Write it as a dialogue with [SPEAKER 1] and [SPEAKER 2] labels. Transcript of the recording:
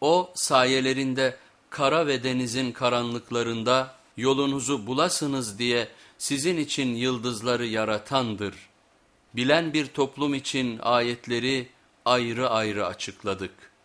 [SPEAKER 1] O sayelerinde kara ve denizin karanlıklarında yolunuzu bulasınız diye sizin için yıldızları yaratandır. Bilen bir toplum için ayetleri ayrı ayrı açıkladık.''